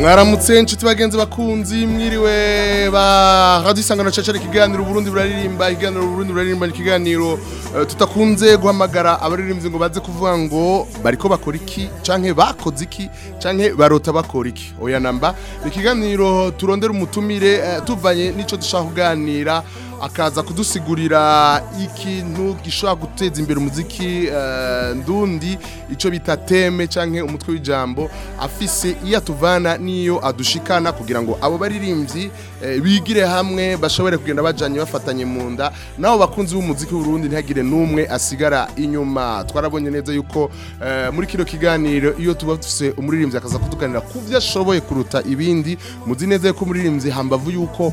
mwaramutse Nshuti bagenzi bakunzi mwiriwe bahadu isangano cacari ikiganiro uburundi buraririmba ikiganiro uburundi buraririmba ikiganiro eh, tutakunze guhamagara abaririmbyi ngo baze kuvuga ngo bariko bakora iki canke bakoze iki canke barota bakora iki oya namba ikiganiro turondera umutumire eh, tuvanye nico dushaka kuganira akaza kudusigurira ikintu gishobora guteza imbere umuziki eh, ndundi icyo bita teme cyangwa umutwe w'ijambo afise iyo atuvana n'iyo adushikana kugira ngo abo baririmbyi eh, bigire hamwe bashobore kugenda bajyanye bafatanye mu nda nabo bakunzi b'umuziki w'urundi ntihagire n'umwe asigara inyuma twarabonye neza yuko eh, muri kino kiganiro iyo tuba dufite umuririmbyi akaza kudukanira ku byo ashoboye kuruta ibindi muzi neza yuko umuririmbyi hambavu yuko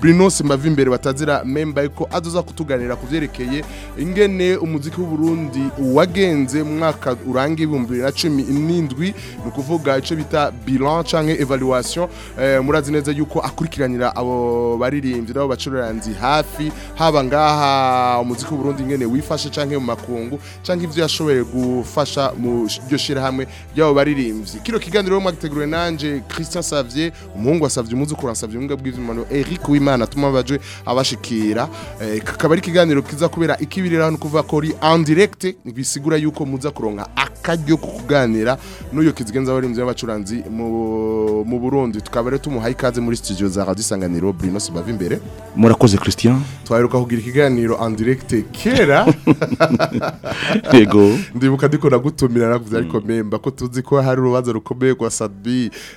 Brinos Mbavimbere batazira memba yuko azoza kutuganira ku byerekeye ingene umuziki w'uburundi wagenze mu mwaka uranga ibihumbi bibiri na cumi n'indwi ni icyo bita bilan cyangwa evaluation eh, murazi neza yuko akurikiranira abo baririmbyi n'abo bacururanzi hafi haba ngaha umuziki w'uburundi ingene wifashe cyangwa mu makungu cyangwa ibyo yashoboye gufasha mu iryo shyirahamwe ry'abo baririmbyi kino kiganiro mwagiteguriwe nanje christian savye umuhungu wasavye umuzukuru wasavye ubumuga bw'ivyumano eric wimana tumabajwe abashikira eh, kakaba ari ikiganiro kiza kubera ikibirira hano kuva kuri direct bisigura yuko muza kuronka akaryo kuganira n'uyo kizigenza abarinzi b'abacuranzi mu burundi tukabare tumuhaye ikaze muri studio za sanganiro Bruno Sibavi imbere murakoze christian twaheruka kugira ikiganiro direct kera yego ndibuka ndiko nagutumira nakuvuze ariko mm. memba ko tuzi ko hari urubanza rukomeye rwa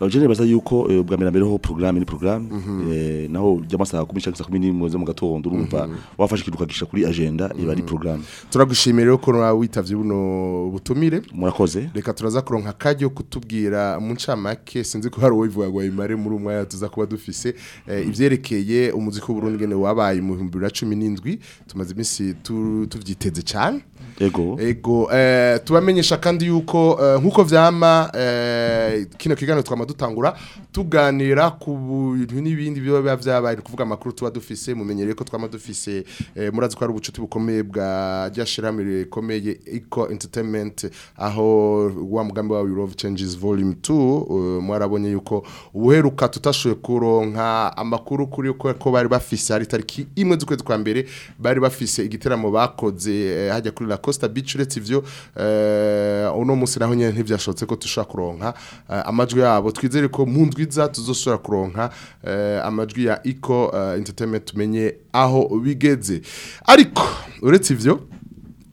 abageni baza yuko ubwa mbere mbere ho mhm. e mhm. programme e, mhm. ni programme naho ujya amasaha 10 11 mu gatondo urumva wafashe ikintu ukagisha kuri agenda iba ari programme turagushimira ko witavye buno butumire murakoze reka turaza kuronka kajyo kutubwira mu ncamake sinzi ko hari uwivuga ngo imare muri umwanya tuza kuba dufise ivyerekeye umuziki w'Uburundi gene wabaye mu 2017 tumaze iminsi tuvyiteze cyane ego ego e, tubamenyesha kandi yuko nkuko vyama kino kiganiro twa dutangura tuganira ku bintu n'ibindi biba byabaye kuvuga amakuru tuba dufise mumenyereye ko twama dufise eh, murazi ko ari ubucuti bukomeye bwa ryashirami rikomeye eco entertainment aho wa mugambi wa Love Changes Volume 2 eh, mwarabonye yuko uheruka tutashoye kuronka amakuru kuri ko bari bafise ari tariki imwe z'ukwezi kwa mbere bari bafise igiteramo bakoze eh, hajya kuri La Costa Beach uretse ivyo uno munsi naho nyene ntivyashotse ko tushaka kuronka amajwi yabo twizere ko mu ndwi iza tuzosura kuronka eh, amajwi ya iko eh, entertainment tumenye aho bigeze ariko uretse ibyo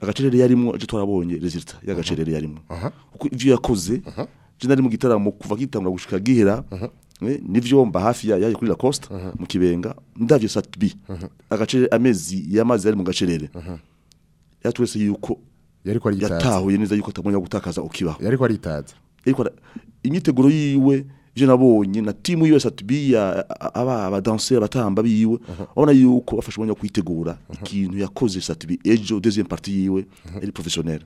agacerere yarimo je twarabonye resultat y'agacerere yarimo uko ivyo yakoze je nari mu gitaramo kuva gitangura gushika gihera nivyo mba hafi ya yaje kuri la costa mu kibenga ndavyo satbi agace amezi yamaze ari mu gacerere yatwese yuko yariko aritaza yatahuye neza yuko atabonye gutakaza ukibaho yariko aritaza imyiteguro yiwe je nabonye na timu yose atubiya aba abadanseri abatamba biwe uh-huh. abona yuko bafasha umwanya kwitegura uh-huh. ikintu yakoze satibi ejo deuxième partie yiwe uh-huh. ari professionnel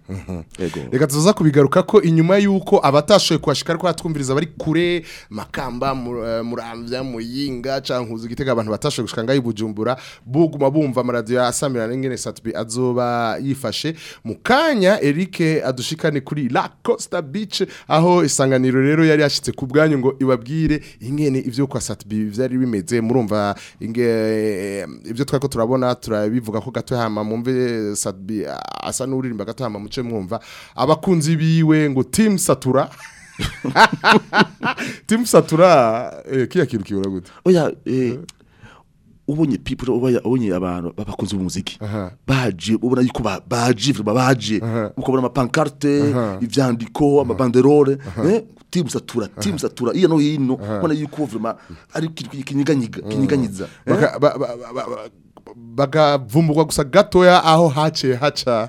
reka tuza kubigaruka ko inyuma yuko abatashoye kwashika ariko atwumviriza bari kure makamba eh, muramvya muyinga cankuza igitega abantu batashoye gushika ngai bujumbura buguma bumva amaradio ya Samira ngene satibi azoba yifashe mukanya Eric adushikane kuri La Costa Beach aho isanganiro rero yari yashitse ku bwanyu ngo ibabwire ingene ibyo kwa satibi byari bimeze murumva ibyo eh, twako turabona turabivuga ko gato hama mumve satibi asa n'uririmba gato hama muce mwumva abakunzi biwe ngo timu satura timu satura eh, kiya kintu kibura gute oya eh, ubonye people ubaya ubonye abantu babakunze umuziki baje ubona yuko baje baje ukabona ama pancarte ivyandiko ama banderole tibusaturatura tibusaturatura uh -huh. iya no hino ubona yuko vuma ari kinyiganyiga kinyiganyiza bagavumburwa gusa gatoya aho hace haca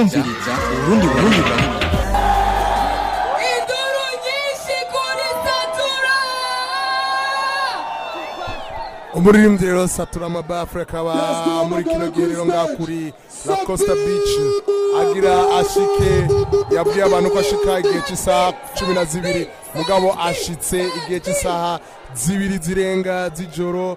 umviriza urundi burundi induru umuririmbyi rero satura amabafure akaba muri kino gihe kuri la costa beach agira ashike yabwiye abantu ko ashika igihe cy'isaha cumi na zibiri mugabo ashitse igihe cy'isaha zibiri zirenga z'ijoro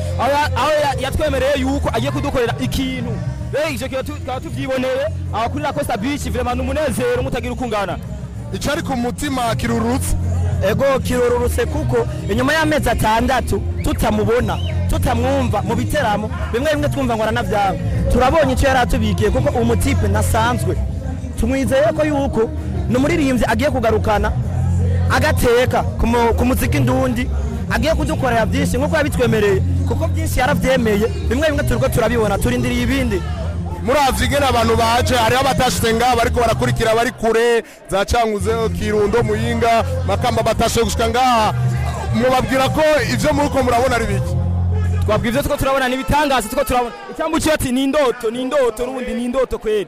aho yatwemereye yuko agiye kudukorera ikintu rero icyo kintu tukaba tubyiboneye aho kuri la costa beach ni umunezero mutagira uko ungana icyari ku mutima kirurutse ego kirororotse kuko inyuma y'amezi atandatu tutamubona tutamwumva mu biteramo bimwe bimwe twumva ngo aranabyanga turabonye icyo yari atubikiye kuko umutipe nasanzwe tumwizeye ko yuko ni umuririmbyi agiye kugarukana agateka ku muziki ndundi agiye kudukorera byinshi nk'uko yabitwemereye kuko byinshi yarabyemeye bimwe bimwe turi ko turabibona turindiriye ibindi murazi ingene abantu baje hariho abatashitse ngaha bariko barakurikira bari kure za canguze kirundo muyinga makamba batashe gushika ngaha mubabwira ko ivyo muriko murabona ari biki twabwira ivyo turabona ni ibitangaza tuko turabona icyambu cyo ni indoto ni indoto rundi ni indoto kweli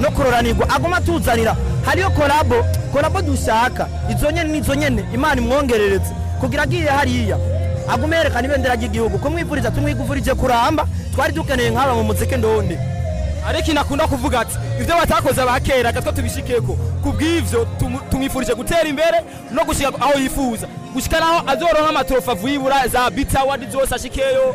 no kuroranirwa aguma atuzanira hariyo kolabo kolabo dushaka izo nyene n'izo nyene imana imwongereretse kugira agiye hariya agume yerekana ibendera ry'igihugu kumwivuriza tumwiguvurije kuramba twari dukeneye nk'aba mu muziki ndonde ariko inakunda kuvuga ati ibyo batakoze ba kera gatwa tubishikeko ku bw'ibyo tumwifurije gutera imbere no gushyira aho yifuza gushyika naho azoroha amatofa vuyibura za bita wadi zose ashikeyo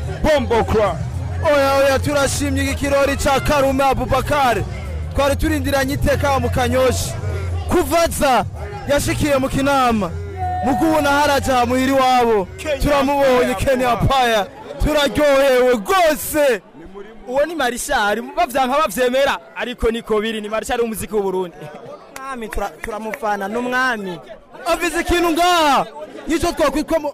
bombo cry oya oya turashimye iki kirori ca karume abubakare twari turindiranye iteka mu kanyoshi kuvaza yashikiye mu kinama mukubona haraja muhira iwabo turamubonye kenya paya turaryohewe rwose uwo ni marishari bavyanka bavyemera ariko niko biri ni marishari w'umuziki w'uburundi umwami turamufana n'umwami avuze ikintu ngaha nicyo twakwitwamo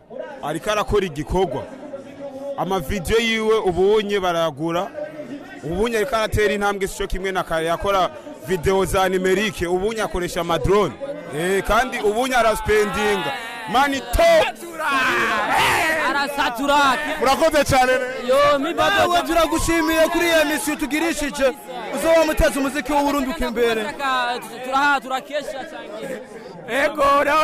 ariko arakora igikorwa. Amavidiyo yiwe ubunye baragura. Ubunye ariko aratera intambwe cyo kimwe na kare yakora video za nimerike ubunye akoresha amadrone. Eh, kandi ubunye araspendinga. Mani top arasatura urakoze cyane nawe turagushimiye kuri iyo misiyo tugirishije uzaba wamuteza umuziki w'uburundi ukimbere turaha turakesha cyane ego nawe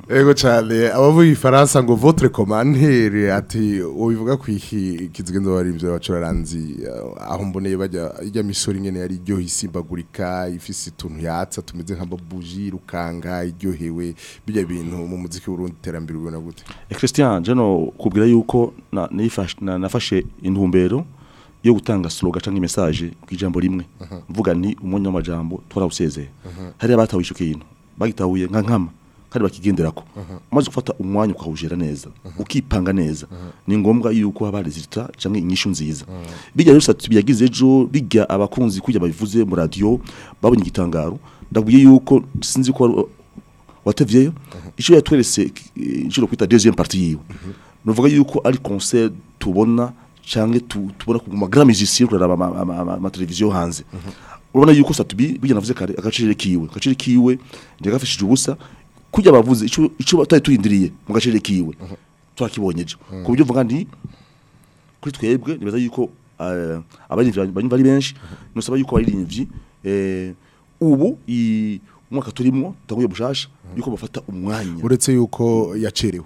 Ego cyane abavuye Faransa ngo votre commandeur ati ubivuga kwiki kizwe ndobarivyo abacuraranzi aho mboneye bajya ijya misoro nyene yari iryo hisimbagurika ifise ituntu yatsa tumeze nka babuji rukanga iryohewe bijya bintu mu muziki w'urundi terambere ubona gute e Christian jeno kubwira yuko nafashe na, intumbero yo gutanga slogan cyangwa message kwijambo rimwe mvuga ni umunyo majambo twarawusezeye hari abatawishuka ikintu bagitahuye nka nkama kandi bakigendera ko umaze gufata umwanya ukawujera neza ukipanga neza ni ngombwa yuko haba resita cyangwa inyishu nziza bijya rero satu byagize bijya abakunzi kujya babivuze mu radio babonye igitangaro ndabuye yuko sinzi ko watevyeyo ico yatwerese eh, inshuro kwita deuxième partie yiwe nuvuga yuko ari concert tubona cyangwa tubona kuguma grand musicien kuraraba ama televiziyo hanze urabona yuko satubi bijya navuze kare agaciro kiwe agaciro kiwe ndagafishije ubusa kujya bavuze icyo batari turindiriye mu gace kiwe turakibonye ejo ku buryo kuri twebwe nibaza yuko eh, abaririmbyi bari benshi nusaba yuko abaririmbyi eh, ubu umwaka turimo tutaguye bushasha yuko bafata umwanya uretse yuko yacerewe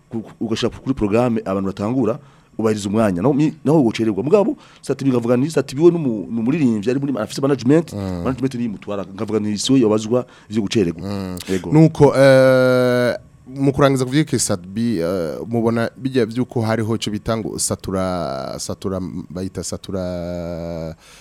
ugashaka kuri program abantu batangura ubahiriza umwanya naho naho ugocererwa mugabo sati bigavuga ni sati biwe n'umuririmbyi ari muri afise management mm. management ni mutwara ngavuga ni siwe yabazwa byo gucererwa mm. nuko eh mu kurangiza kuvuga ko isatbi eh, mubona bijya by'uko hariho icyo bita ngo satura satura bayita satura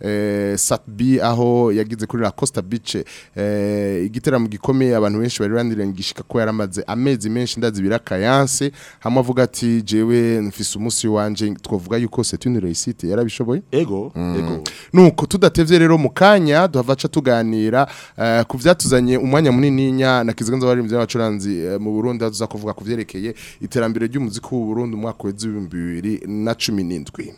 eh, Satbi aho yagize kuri la Costa Beach eh, igiteramo gikomeye abantu benshi bari bandirengishika ko yaramaze amezi menshi ndazi birakayanse hamwe avuga ati jewe mfise umunsi wanje twavuga yuko c'est une réussite yarabishoboye ego mm. ego nuko tudatevye rero mu kanya duhavaca tuganira uh, eh, kuvyatuzanye umwanya munini nya nakiziganza bari mvya bacuranzi uh, eh, mu Burundi azuza kuvuga kuvyerekeye iterambere ry'umuziki w'u Burundi mwaka wa 2017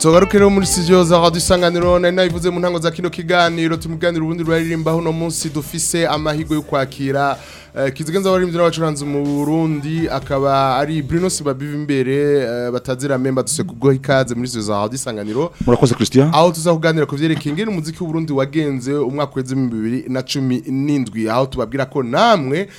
tugaruke rero muri studio za radio isanganiro nari nabivuze mu ntango za kino kiganiro tumuganira ubundi rwaririmbaho no munsi dufise amahirwe yo kwakira eh, kizigenza abaririmbyi n'abacuranzi mu Burundi akaba ari Bruno Sibabiva imbere eh, batazira member duse kugoha ikaze muri studio za radio murakoze Christian aho tuza ku vyerekeye ingene umuziki w'Uburundi wagenze umwaka weze mu 2017 aho tubabwira ko namwe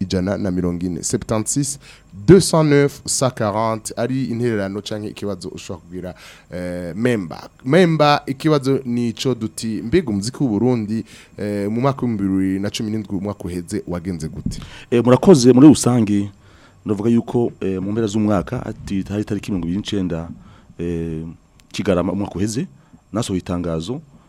ijana na mirongo 76 209 140 ari intererano canke ikibazo ushobora kugira eh, memba memba ikibazo nico duti mbega umuziki w'uburundi eh, mu mwaka w'ibihumbi na cumi n'indwi umwaka uheze wagenze gute eh, murakoze muri rusange ndavuga yuko eh, mu mpera z'umwaka ati hari tariki mirongo kigarama umwaka uheze naso itangazo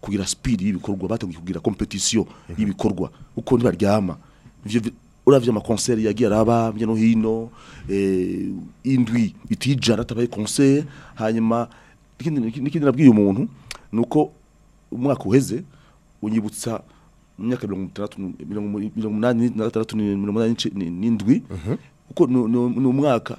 kugira sipidi y'ibikorwa batanguye kugira kompetisiyo y'ibikorwa kuko ntibaryama uravye amakonseri yagiye araba bya no hino eh, indwi bitijara tabaye concert hanyuma n'ikindi nabwiye umuntu nuko umwaka uheze unyibutsa myaka 1986 n'indwi mhm. kuko ni umwaka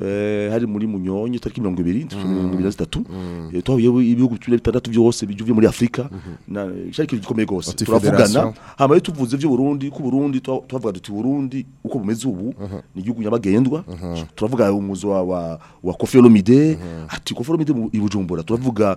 Eh, hari muri munyonyi tariki mirongo ibiri mm. mirongo ibiri na zitatu mm. eh, twahuyeho ibihugu bitandatu byose bivuye muri afurika cyari mm-hmm. eh, ikintu gikomeye rwose turavugana hamaye tuvuze by'uburundi ku burundi twavuga duti burundi uko bumeze ubu mm-hmm. ni igihugu nyabagendwa mm-hmm. turavuga umuzo wa wa koferomide ati koferomide i bujumbura turavuga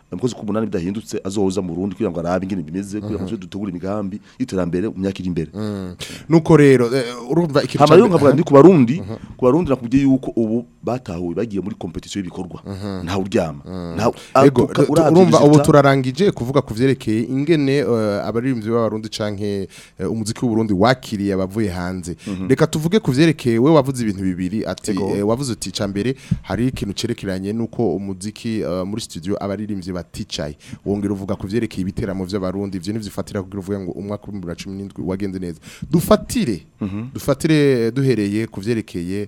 umukozi k'umunani bidahindutse azoza mu Burundi kugira ngo arabe ingene bimeze kugira ngo uh-huh. dutegure imigambi y'iterambere mu myaka iri imbere mm. nuko rero eh, urumva ikintu cyane nkavuga ndi ku barundi uh-huh. ku barundi nakubwiye yuko ubu batahuwe bagiye muri competition y'ibikorwa nta uryama mm. urumva ubu turarangije kuvuga ku vyerekeye ingene eh, abaririmbyi b'abarundi canke umuziki w'uburundi wakiriye abavuye hanze mm-hmm. reka tuvuge ku vyerekeye we wavuze ibintu bibiri ati wavuze uti ca mbere hari ikintu cerekeranye nuko umuziki uh, muri studio abaririmbyi baticaye wongera uvuga ku vyerekeye ibiteramo by'abarundi ivyo nivyifatira kugira uvuga ngo umwaka wa 2017 wagenze neza dufatire mhm. dufatire duhereye ku vyerekeye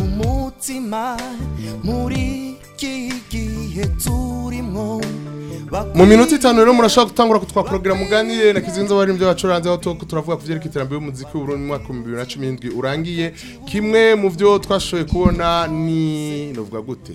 umutima muri iki gihe turimwo mu minota itanu rero murashobora gutangura kutwa porogaramu uganire na kizinzo bari ibyo bacuranze aho turavuga ku byerekeye iterambere ry'umuziki w'uburundi mu mwaka wa bibiri na cumi n'indwi urangiye kimwe mu byo twashoboye kubona ni navuga gute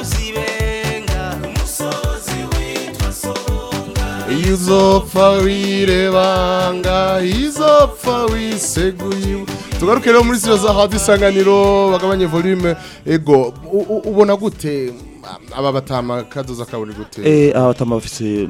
izopfa wirebanga izopfa wiseguye tugaruke rero muri siro za hadi isanganiro bagabanye volume ego ubona gute aba batama kadoza kabone gute eh aba batama bafise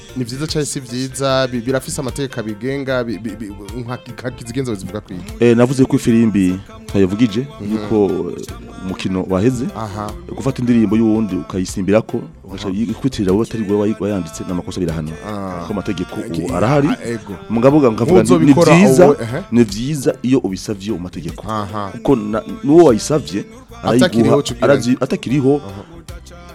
ni byiza cyangwa si byiza birafise amateka abigenga nk'izigenza zivuga ku iyi eh, navuze ko ifirimbi ntayavugije mhm. yuko eh, umukino waheze gufata indirimbo y'uwundi ukayisimbira ko ikwitirira wowe atari wowe wayanditse n'amakosa birahanwa ah. kuko amategeko arahari ah, mugabuga nkavuga ni byiza ni byiza iyo ubisavye mu mategeko kuko n'uwo wayisavye atakiriho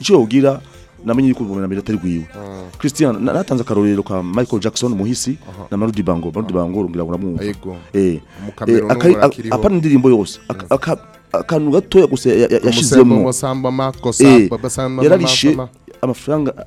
icyo yogira namenye yuko ubwo nambere atari gwiwe ah. Christian natanze akarorero ka Michael Jackson muhisi na Melody Bango Melody Bango rungira ngo namwumva eh, eh apana indirimbo yose akantu gatoya gusa yashizemo eh, yararishe amafaranga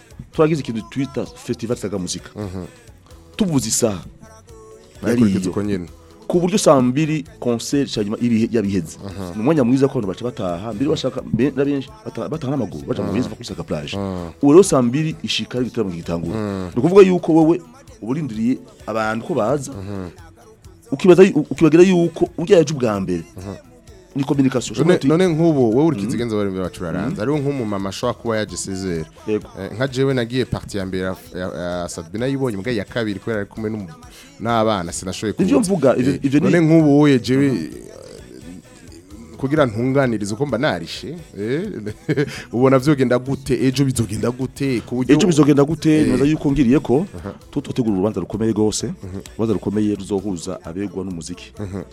twagize ikintu twita festival za muzika mhm. tubuze isaha ku buryo saa mbiri konseri cya nyuma yabiheze mhm. ni umwanya mwiza ko baca bataha mbere bashaka na benshi bataha n'amaguru baca mu beza bakwisaka plage ubu rero saa mbiri ishika ari igitaramo gitangura mhm. ni ukuvuga yuko wowe uba abantu ko baza ukibagira yuko ujyaje ubwa mbere ni communication none nk'ubu wowe urikiza mm-hmm. igenza bari bacu bararanze ariho nk'umumama ashobora kuba yagisezera eh, nka jewe nagiye parti ya mbere ya Sabina yibonye mbwa ya kabiri kubera ari kumwe n'abana sinashoboye kuvuga eh, none nk'ubu wowe jewe kugira ntunganirize uko mba narishe eh? ubona byogenda gute ejo bizogenda gute ejo bizogenda gute eh. neza yuko ngiriye ko tutotegura urubanza rukomeye rwose mhm. urubanza rukomeye ruzohuza abegwa n'umuziki mhm.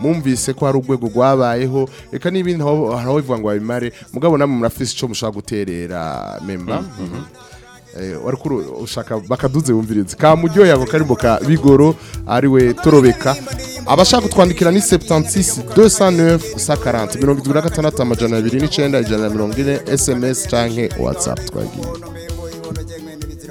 mwumvise ko hari urwego rwabayeho reka n'ibindi aho bivuga ngo babimare mugabo namwe murafise icyo mushaka guterera memba mm, mm. mhm. eh, warukuru ushaka bakaduze wumviriza ka mujyoya bakarimboka bigoro ariwe torobeka abashaka kutwandikira ni 76 209 mirongo itatu na sms canke whatsapp twagiye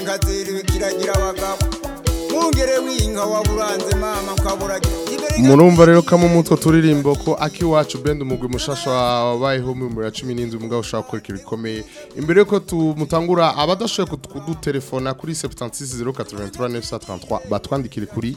nkazirikiragira abagabo murumva rero kamwe mutwo turirimbo ko akiwacu wacu bend umugwi mushasha wabayeho mu ya 17 umugabo ushaka gukora ibikomeye imbere yuko tumutangura abadashoboye kudutelefona kuri 76083 batwandikire kuri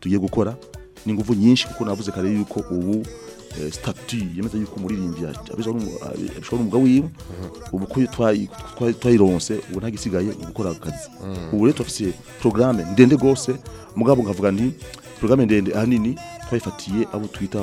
tugiye gukora ni ingufu nyinshi kuko navuze kare yuko ubu eh, statut yemeza yuko umuririmbyi abishobora umugabo wiwe ubu ko twayironse ubu nta gisigaye gukora akazi mm. ubu rero turafite programme ndende gose mugabo ngavuga nti programme ndende ahanini twayifatiye abo twita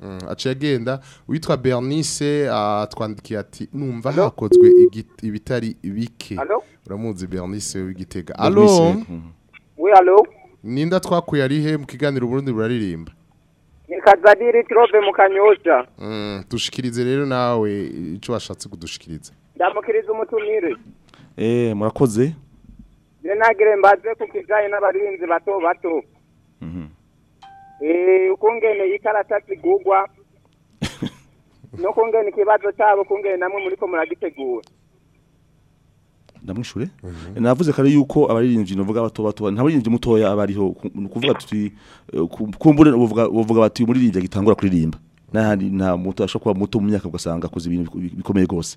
hmm, aciye agenda witwa bernice ah, atwandikiye ati numva hakozwe ibitari bike uramuzi bernice w'igitega alo we alo ninda twakuye arihe mu kiganiro Burundi buraririmba ni trobe mu mm tushikirize rero nawe icyo washatse kudushikiriza ndamukiriza umutumire eh murakoze je mbaze ku kijaye n'abarinzi bato bato mhm eh ukungene ikarata zigugwa no kungene kibazo cyabo kungene namwe muri ko muragitegura ndamwishure mhm. navuze kare yuko abaririmbyi novuga bato bato nta baririmbyi mutoya abariho kuvuga tuti eh, kumbure uvuga bati umuririmbyi gitangura kuririmba nahandi nta muto ashobora kuba muto mu myaka ugasanga akoze ibintu bikomeye gose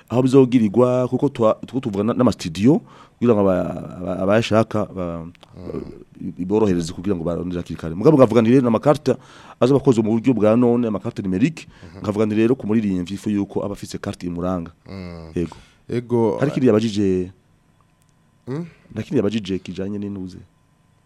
aho bizogirirwa kuko tuko tuvugana n'ama studio kugira ngo abayashaka mm. iborohereze kugira ngo barondera kirikare mugabo ngavuganire n'amakarita aza bakoze mu buryo bwa none amakarita numerique mm-hmm. ngavuganire rero ku muririmvyi ifu yuko abafise carte imuranga mm. yego yego hari abajije hmm? bajije nakiriya bajije kijanye n'intuze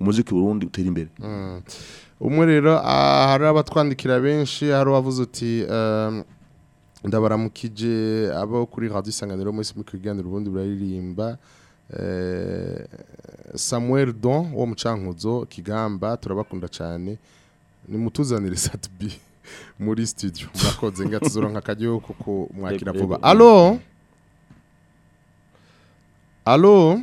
umuziki Burundi utere imbere mm. umwe rero ah, hari abatwandikira benshi hari wavuze uti um, ndabaramukije abo kuri radio isanganiro mwese mukiganira ubundi buraririmba eh, Samuel Don wo mucankuzo kigamba turabakunda cyane nimutuzanire satibi muri studio murakoze nga tuzoronka akaryo kuko mwakira vuba alo alo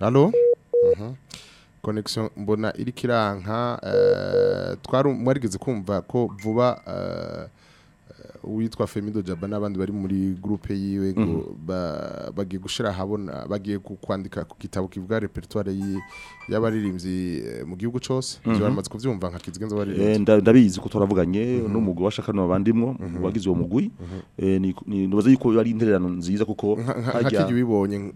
Allo? Mhm. Connection mbona iriko iranka eh, twari mwarigeze kumva ko vuba eh, uwitwa Femido Jaba n'abandi bari muri groupe yiwe ngo mhm. bagiye gushira ahabona bagiye kwandika ku gitabo kivuga repertoire y'abaririmbyi eh, mu gihugu cyose byo mhm. baramaze kuvyumva nka kizgenzo baririmbye eh, ndabizi ko turavuganye mhm. n'umugwi washaka no wagize uwo mugwi eh, ni yuko ari intererano nziza kuko hajya bibonye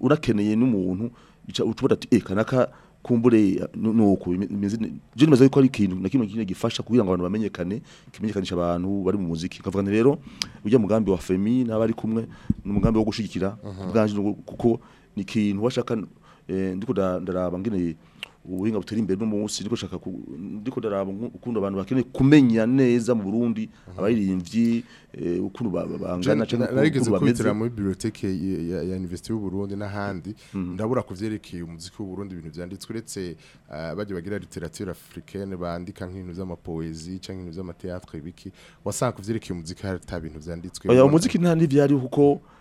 urakeneye n'umuntu ucubura ati eh kanaka kumbure nuko je nimeze yuko ari ikintu na kinye gifasha kugira ngo abantu bamenyekane kimenyekanisha abantu bari mu muziki kavugana rero ujya mugambi wa famille n'abari kumwe n'umugambi wo gushigikira mhm. bwanje kuko ni ikintu washaka eh, ndiko ndaraba ngene ubuhinga butera imbere n'umunsi ndiko shaka ndiko ndaraba ukundo abantu bakeneye kumenya neza mu Burundi mhm. abaririmbyi eh, ukundo bangana cyangwa narigeze kwitira muri bibliothèque ya Université y'u Burundi n'ahandi mhm. ndabura kuvyerekeye umuziki w'u Burundi ibintu byanditswe uretse eh, baje bagira literature africaine bandika nk'ibintu vy'amapoezi canke ibintu vy'amateatre biki wasanga kuvyerekeye umuziki hari ta bintu vyanditswe oya umuziki nta n'ivyari kuko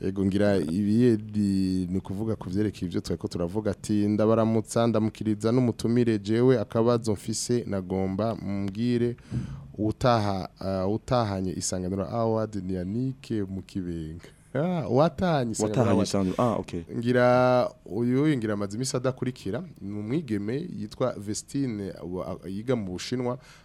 yego ngira ibiyedi ni ukuvuga ku byerekeye ibyo twari ko turavuga ati ndabaramutsa ndamukiriza n'umutumire jewe akabazo mfise nagomba mbwire Uh, utahanye isanganiro awadi ni yanike mukibenga ah, watahanye isanganiro ah uyu ngira amaze iminsi adakurikira ni umwigeme yitwa vestine yiga mu bushinwa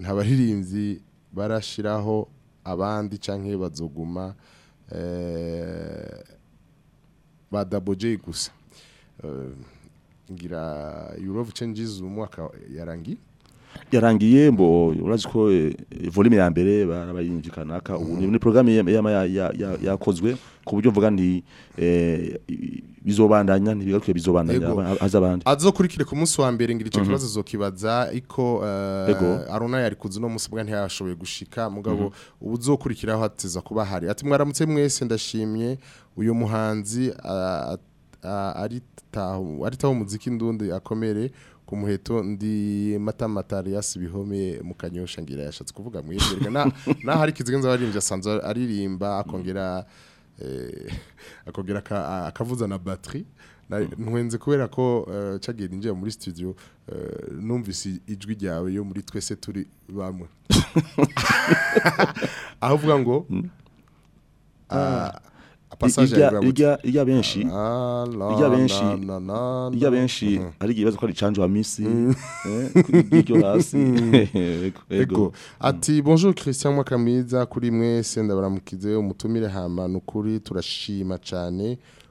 nta baririmbyi barashiraho abandi canke bazoguma eh badaboje gusa eh, ngira Europe Changes umwaka yarangiye yarangiye mbo urazi ko eh, volume ya mbere barabayinji ubu mm. ni programme yakozwe ku buryo mvuga nti eh, bizobandanya ntibigaruke bizobandanya azabandi azokurikire ku munsi wa mbere ngira ico mhm. kibazo zokibaza iko eh, Aruna yari kuzi no munsi bwa ntiyashoboye gushika mugabo mhm. ubuzokurikiraho hateza kuba hari ati mwaramutse mwese ndashimye uyu muhanzi ari taho ari taho muziki ndundi akomere ku muheto ndi matama Matarias bihome mu kanyosha ngira yashatse kuvuga mwibirwa na na hari kizigenza baririmbye asanzwe aririmba akongera eh, akongera akavuza na batterie ntwenze kubera ko eh, cagiye ninjiye muri studio eh, numvise ijwi ryawe yo muri twese turi bamwe aho ngo mm. ah, irya benshi irya benshi irya benshi ari ikibazo ko ari canje wa misi iryo hasi ego ati bonjour Christian Mwakamiza kuri mwese ndabaramukize umutumire hama nukuri turashima cyane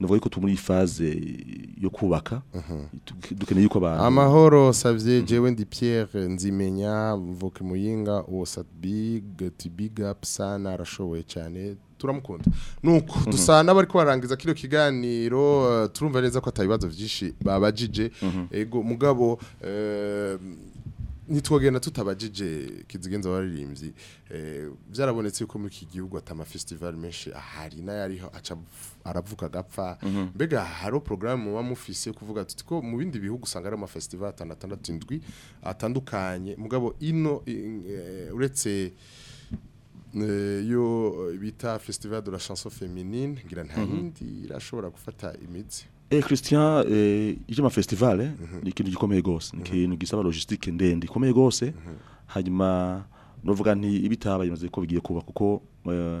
yuko turi muri faze yo kubaka mhm. dukeneye yuko abantu amahoro savye mhm. jewe ndi Pierre nzimenya mvuke muyinga uwo satbig big up sana arashoboye cyane turamukunda nuko dusa n'abari ko barangiza kino kiganiro turumva neza ko atari ibibazo byinshi babajije ego mugabo ehm, ntitwogenda tutabajije kizigenza baririmbyi eh, byarabonetse yuko muri iki gihugu atama festival menshi ahari n'ayariho aca aravuka agapfa mhm. mbega hariho porogaramu muba mufise kuvuga tuti ko mu bindi bihugu usanga ari amafestival atanu atandatu indwi atandukanye mugabo ino eh, uretse eh, yo bita festival de la chanson féminine ngira nta mhm. yindi irashobora gufata imitsi Eh Christian eh ijema festival eh, mm -hmm. ikintu gikomeye gose ikintu mhm. gisaba logistique ndende ikomeye gose mhm. hanyuma novuga nti ibitaba bimaze ko bigiye kuba kuko uh,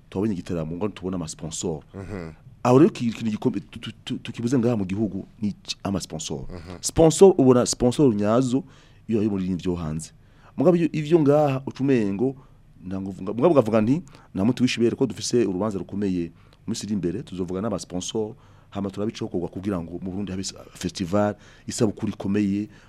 twabonye igitaramo ngo tubona ama sponsor mhm. aho rero ikintu gikombe tukibuze ngaha mu gihugu ni ama sponsor ubona sponsor nyazo iyo ari muri ryo hanze mugabo ivyo ngaha ucumengo ndanguvuga mugabo gavuga nti namutubishibere ko dufise urubanza rukomeye mu iri imbere tuzovuga n'aba hama turabicokorwa kugira ngo mu Burundi habe festival isabukuru ikomeye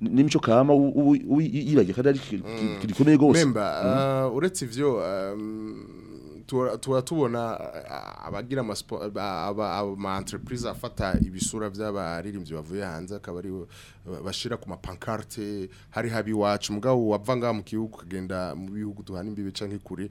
n'imico kama uyibagiye kandi ari mm. gikomeye gose mm. uh, uretse ivyo um, tuba tubona eh, abagira eh, ama afata ibisura by'abaririmbyi bavuye hanze akaba ari eh, bashira ku mapancarte hari habi wacu mugabo wavanga mu kihugu kagenda mu bihugu duhana imbibi canke kure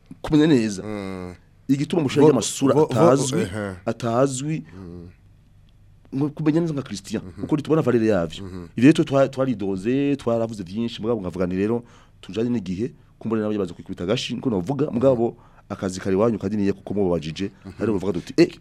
kumenya neza mm. igituma mushanje amasura atazwi atazwi mm. kumenya neza nka Christian mhm. uko ritubona valere yavyo ivyo twari doze twaravuze byinshi mugabo nkavuga ni rero tujanye n'igihe kumbona nabo yabaza kwikubita agashi ko navuga mugabo akazi kare wanyu kadiniye kuko mubo bajije mhm. bavuga duti eh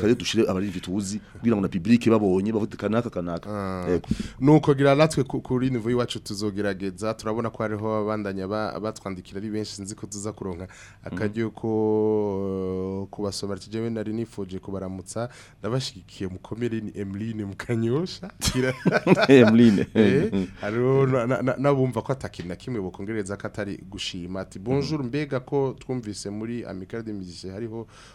kare dushire abarindi tuzi kugira ngo na public babonye bavuga kanaka kanaka ah. yego nuko natwe kuri nivo yiwacu tuzogerageza turabona ko ariho abandanya batwandikira ari benshi nzi ko tuza kuronka akaryo mhm. ko kubasomera kijewe nari nifuje kubaramutsa ndabashigikiye mukomere ni Emeline mukanyosha Emeline eh, mhm. nabumva ko atakina kimwe bokongereza atari gushima ati bonjour mbega ko twumvise muri muri Amical de Musiciens hariho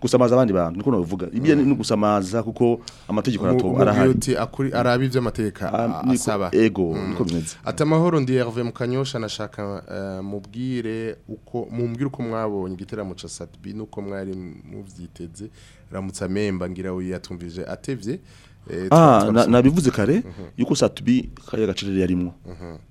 gusamaza abandi bantu niko navuga ibyo ni gusamaza kuko amategeko arato arahari akuri arabi ibyo ah, asaba ego mm. niko bimeze ati ndi Hervé Mukanyosha nashaka eh, mubwire uko mumbwire uko mwabonye igiteramo ca Satbi nuko mwari muvyiteze ramutsa memba ngira uyatumvije atevye eh, ah, nabivuze kare mhm. yuko Satbi kaya gacirere yarimwo mhm.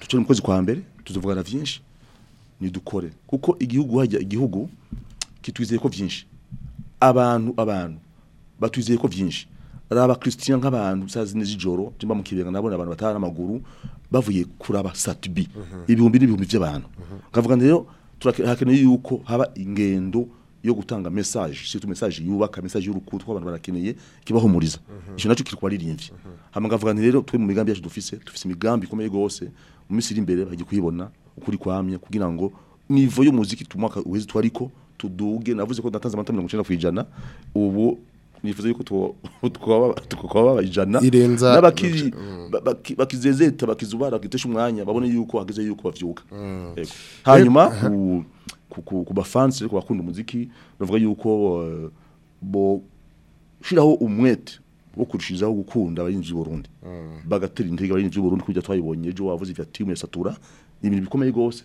tucyo mukozi kwa mbere tuzovugana byinshi nidukore kuko igihugu hajya igihugu kitwizeye ko byinshi abantu abantu batwizeye ko byinshi ari abakirisitina nk'abantu saa zine z'ijoro cyangwa mu kirenga nabona abantu batari n'amaguru bavuye kuraba satibi mhm. ibihumbi n'ibihumbi by'abantu mhm. nkavuga rero turakeneye yuko haba ingendo yo gutanga message surtout message yubaka message y'urukundo abantu barakeneye kibahumuriza mhm. ico naco kirikwa ririmvye hama ngavuga rero twe mu migambi yacu dufise dufise imigambi ikomeye gose mu imbere bagiye kuyibona ukuri kwamye kugira ngo nivo y'umuziki tumwaka uheze twariko tuduge navuze ko natanze amata 190% ubu nifuza yuko twaba ijana mm. bakizezeta bakizubara bakitesha umwanya babone yuko hageze yuko bavyuka mm. hanyuma eh, eh. ku bafansi ku umuziki bavuga yuko eh, bo shiraho umwete wo kurushizaho gukunda abarinzi b'urundi bagatera intege abarinzi b'urundi kujya twayibonye ejo wavuze ibya timu ya satura ni ibintu bikomeye rwose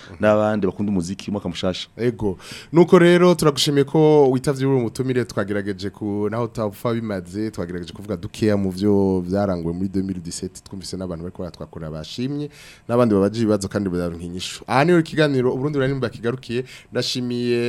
n'abandi bakunda umuziki umwaka mushasha yego nuko rero turagushimiye ko witavye ubu mutumire twagerageje ku naho utapfa bimaze twagerageje kuvuga dukeya mu byo byaranguwe muri 2017 twumvise n'abantu bariko twakora bashimye n'abandi babaje ibibazo kandi bazarunk'inyisho aha niyo ikiganiro uburundi burarimba kigarukiye ndashimiye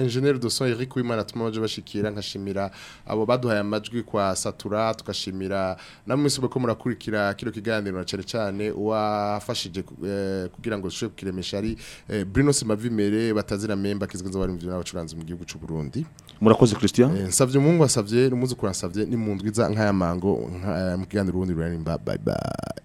engineer de son Eric Wimana baje bashikira nkashimira abo baduhaye amajwi kwa satura tukashimira namwe ko murakurikira kiro kiganiro na cyane cyane uwafashije eh, kugira ngo dushobore kukiremesha ari eh, Bruno Simavimere batazira memba kizwiza bari mu n'abacuranzi mu gihugu cy'u Burundi murakoze Christian eh, nsavye umungu wasavye n'umuzuku wasavye ni mundwiza nk'ayamango mu kiganiro urundi rurarimba bye bye